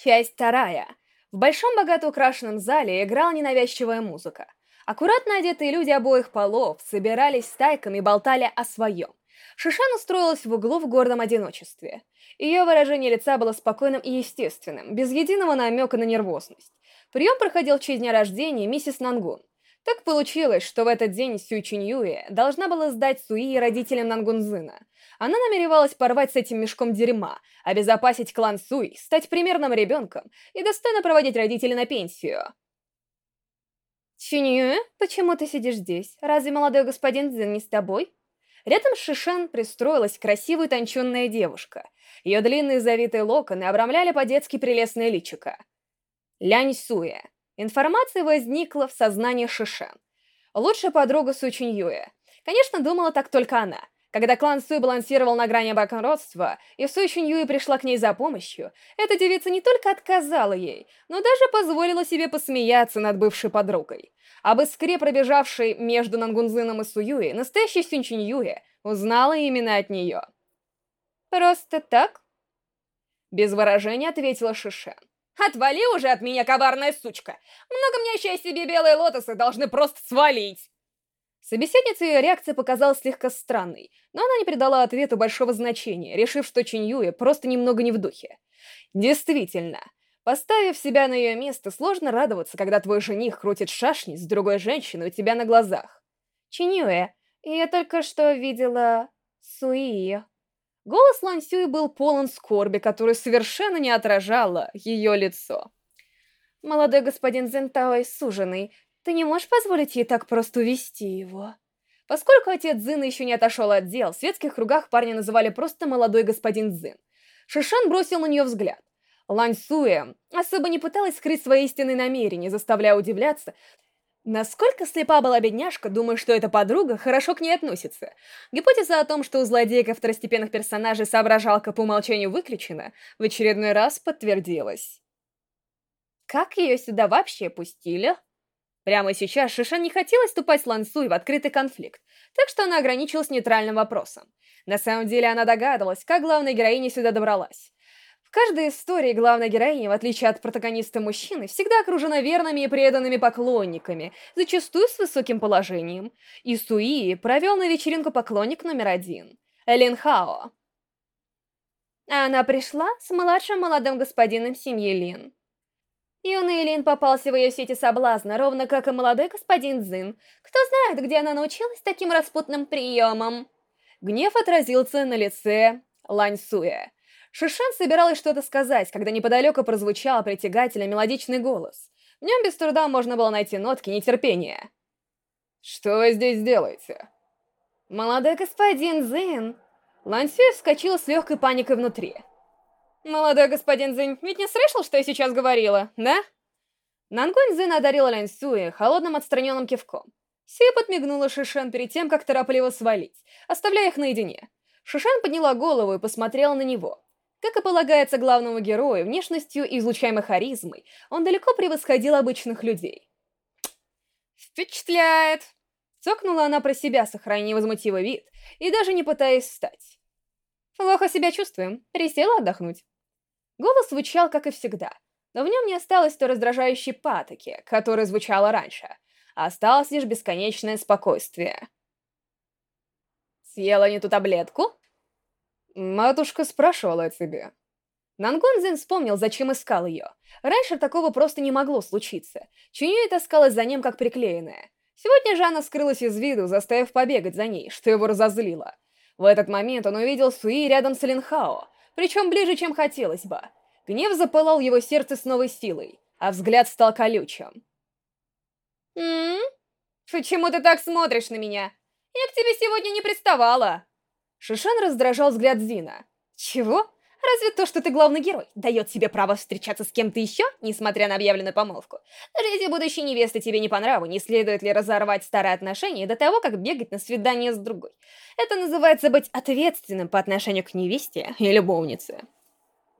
Часть вторая. В большом богато украшенном зале играла ненавязчивая музыка. Аккуратно одетые люди обоих полов собирались стайками и болтали о своем. Шишан устроилась в углу в гордом одиночестве. Ее выражение лица было спокойным и естественным, без единого намека на нервозность. Прием проходил в честь дня рождения миссис Нангун. Так получилось, что в этот день Сю Чиньюэ должна была сдать Суи родителям Нангунзына. Она намеревалась порвать с этим мешком дерьма, обезопасить клан Суй, стать примерным ребенком и достойно проводить родителей на пенсию. «Чиньюэ, почему ты сидишь здесь? Разве молодой господин Цзин не с тобой?» Рядом с Шишен пристроилась красивая утонченная девушка. Ее длинные завитые локоны обрамляли по-детски прелестное личико. Лянь Суэ. Информация возникла в сознании Шишен. Лучшая подруга Су Чиньюэ. Конечно, думала так только она — когда клан Суй балансировал на грани банкротства, и Суй Чуньюи пришла к ней за помощью, эта девица не только отказала ей, но даже позволила себе посмеяться над бывшей подругой. Об искре, пробежавшей между Нангунзином и Суюи, настоящий Сюн Чуньюи узнала именно от нее. «Просто так?» Без выражения ответила Шишен. «Отвали уже от меня, коварная сучка! Много мне себе белые лотосы должны просто свалить!» Собеседница ее реакция показалась слегка странной, но она не придала ответу большого значения, решив, что Чиньюэ просто немного не в духе. Действительно, поставив себя на ее место, сложно радоваться, когда твой жених крутит шашни с другой женщиной у тебя на глазах. Чиньюэ, я только что видела... Суи. Голос Лан Сюи был полон скорби, который совершенно не отражало ее лицо. Молодой господин Зентаой суженый, ты не можешь позволить ей так просто увести его? Поскольку отец Зина еще не отошел от дел, в светских кругах парня называли просто «молодой господин Зин». Шишан бросил на нее взгляд. Лань Суэ особо не пыталась скрыть свои истинные намерения, заставляя удивляться, Насколько слепа была бедняжка, думая, что эта подруга хорошо к ней относится. Гипотеза о том, что у злодейка второстепенных персонажей соображалка по умолчанию выключена, в очередной раз подтвердилась. Как ее сюда вообще пустили? Прямо сейчас Шишан не хотела вступать с Лансуй в открытый конфликт, так что она ограничилась нейтральным вопросом. На самом деле она догадывалась, как главная героиня сюда добралась. В каждой истории главная героиня, в отличие от протагониста мужчины, всегда окружена верными и преданными поклонниками, зачастую с высоким положением. И Суи провел на вечеринку поклонник номер один — Лин Хао. Она пришла с младшим молодым господином семьи Лин. Юный Лин попался в ее сети соблазна, ровно как и молодой господин Зин. Кто знает, где она научилась таким распутным приемам? Гнев отразился на лице Лань Суэ. Шишен собиралась что-то сказать, когда неподалеку прозвучал притягательный мелодичный голос. В нем без труда можно было найти нотки нетерпения. «Что вы здесь делаете?» «Молодой господин Зин!» Лань Сюэ вскочила с легкой паникой внутри. «Молодой господин Зинь, ведь не слышал, что я сейчас говорила, да?» Нангунь Зин одарила Лянь холодным отстраненным кивком. Сюи подмигнула Шишен перед тем, как торопливо свалить, оставляя их наедине. Шишен подняла голову и посмотрела на него. Как и полагается главному герою, внешностью и излучаемой харизмой, он далеко превосходил обычных людей. «Впечатляет!» Цокнула она про себя, сохраняя невозмутивый вид, и даже не пытаясь встать. «Плохо себя чувствуем. Присела отдохнуть». Голос звучал, как и всегда, но в нем не осталось той раздражающей патоки, которая звучала раньше, а осталось лишь бесконечное спокойствие. «Съела не ту таблетку?» «Матушка спрашивала о тебе». Нангонзин вспомнил, зачем искал ее. Раньше такого просто не могло случиться. Чуньюэ таскалась за ним, как приклеенная. Сегодня же она скрылась из виду, заставив побегать за ней, что его разозлило. В этот момент он увидел Суи рядом с Линхао, причем ближе, чем хотелось бы. Гнев запылал его сердце с новой силой, а взгляд стал колючим. «М-м? Почему ты так смотришь на меня? Я к тебе сегодня не приставала!» Шишан раздражал взгляд Зина. «Чего? Разве то, что ты главный герой, дает тебе право встречаться с кем-то еще, несмотря на объявленную помолвку? Даже если будущей невесты тебе не по нраву, не следует ли разорвать старые отношения до того, как бегать на свидание с другой? Это называется быть ответственным по отношению к невесте и любовнице.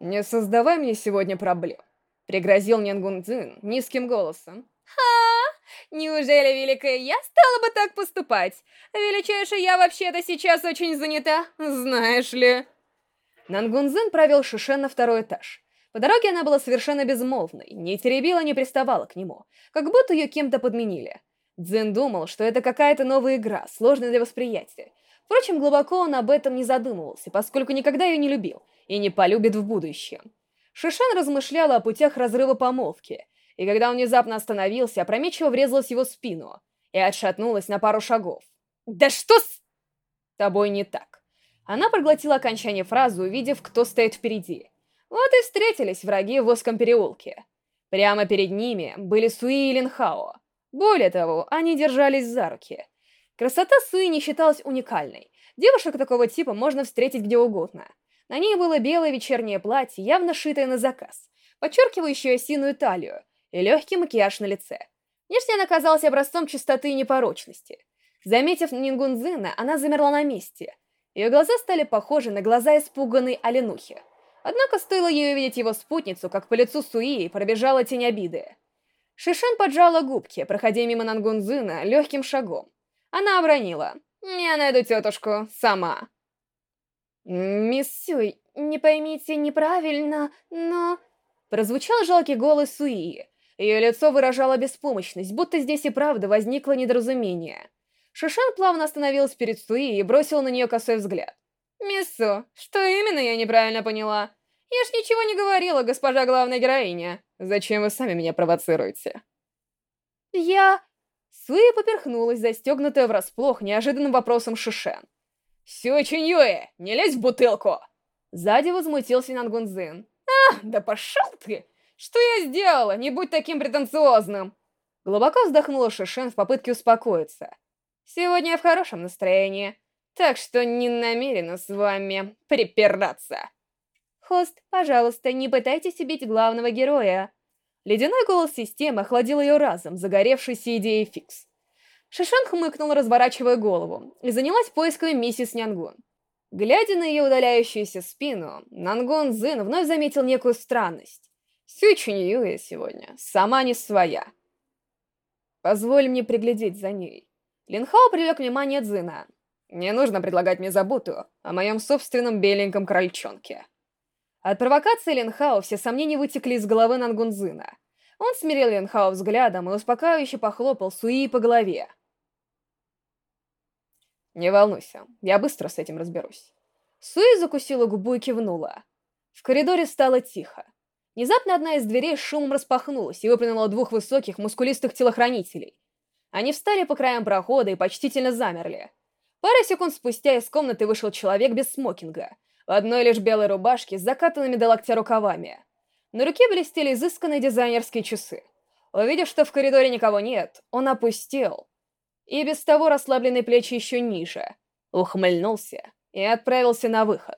«Не создавай мне сегодня проблем», — пригрозил Нянгун Цзин низким голосом. «Ха! Неужели великая я стала бы так поступать? Величайшая я вообще-то сейчас очень занята, знаешь ли...» Нангунзен провел Шишен на второй этаж. По дороге она была совершенно безмолвной, не теребила, не приставала к нему, как будто ее кем-то подменили. Дзин думал, что это какая-то новая игра, сложная для восприятия. Впрочем, глубоко он об этом не задумывался, поскольку никогда ее не любил и не полюбит в будущем. Шишан размышляла о путях разрыва помолвки, и когда он внезапно остановился, опрометчиво врезалась в его спину и отшатнулась на пару шагов. «Да что с...» «Тобой не так». Она проглотила окончание фразы, увидев, кто стоит впереди. Вот и встретились враги в Воском переулке. Прямо перед ними были Суи и Линхао. Более того, они держались за руки. Красота Суи не считалась уникальной. Девушек такого типа можно встретить где угодно. На ней было белое вечернее платье, явно шитое на заказ, подчеркивающее осиную талию и легкий макияж на лице. Внешне она казалась образцом чистоты и непорочности. Заметив Нингунзына, она замерла на месте. Ее глаза стали похожи на глаза испуганной оленухи. Однако стоило ей увидеть его спутницу, как по лицу Суи пробежала тень обиды. Шишен поджала губки, проходя мимо Нангунзына легким шагом. Она обронила. «Я найду тетушку сама». «Мисс Сюй, не поймите неправильно, но...» Прозвучал жалкий голос Суи. Ее лицо выражало беспомощность, будто здесь и правда возникло недоразумение. Шишан плавно остановилась перед Суи и бросил на нее косой взгляд. «Миссу, что именно я неправильно поняла? Я ж ничего не говорила, госпожа главная героиня. Зачем вы сами меня провоцируете?» «Я...» Суи поперхнулась, застегнутая врасплох неожиданным вопросом Шишен. «Сюэ Чиньюэ, не лезь в бутылку!» Сзади возмутился Нангунзин. «А, да пошел ты! Что я сделала? Не будь таким претенциозным!» Глубоко вздохнула Шишен в попытке успокоиться. «Сегодня я в хорошем настроении, так что не намерена с вами припираться». «Хост, пожалуйста, не пытайтесь убить главного героя». Ледяной голос системы охладил ее разом, загоревшейся идеей фикс. Шишан хмыкнул, разворачивая голову, и занялась поисками миссис Нянгун. Глядя на ее удаляющуюся спину, Нангон Зин вновь заметил некую странность. Сюй Юя сегодня сама не своя. Позволь мне приглядеть за ней. Линхао привлек внимание Цзина. Не нужно предлагать мне заботу о моем собственном беленьком крольчонке. От провокации Линхао все сомнения вытекли из головы Нангунзына. Он смирил Линхао взглядом и успокаивающе похлопал Суи по голове. «Не волнуйся, я быстро с этим разберусь». Суи закусила губу и кивнула. В коридоре стало тихо. Внезапно одна из дверей с шумом распахнулась и выплюнула двух высоких, мускулистых телохранителей. Они встали по краям прохода и почтительно замерли. Пару секунд спустя из комнаты вышел человек без смокинга — в одной лишь белой рубашке с закатанными до локтя рукавами. На руке блестели изысканные дизайнерские часы. Увидев, что в коридоре никого нет, он опустил. И без того расслабленные плечи еще ниже. Ухмыльнулся и отправился на выход.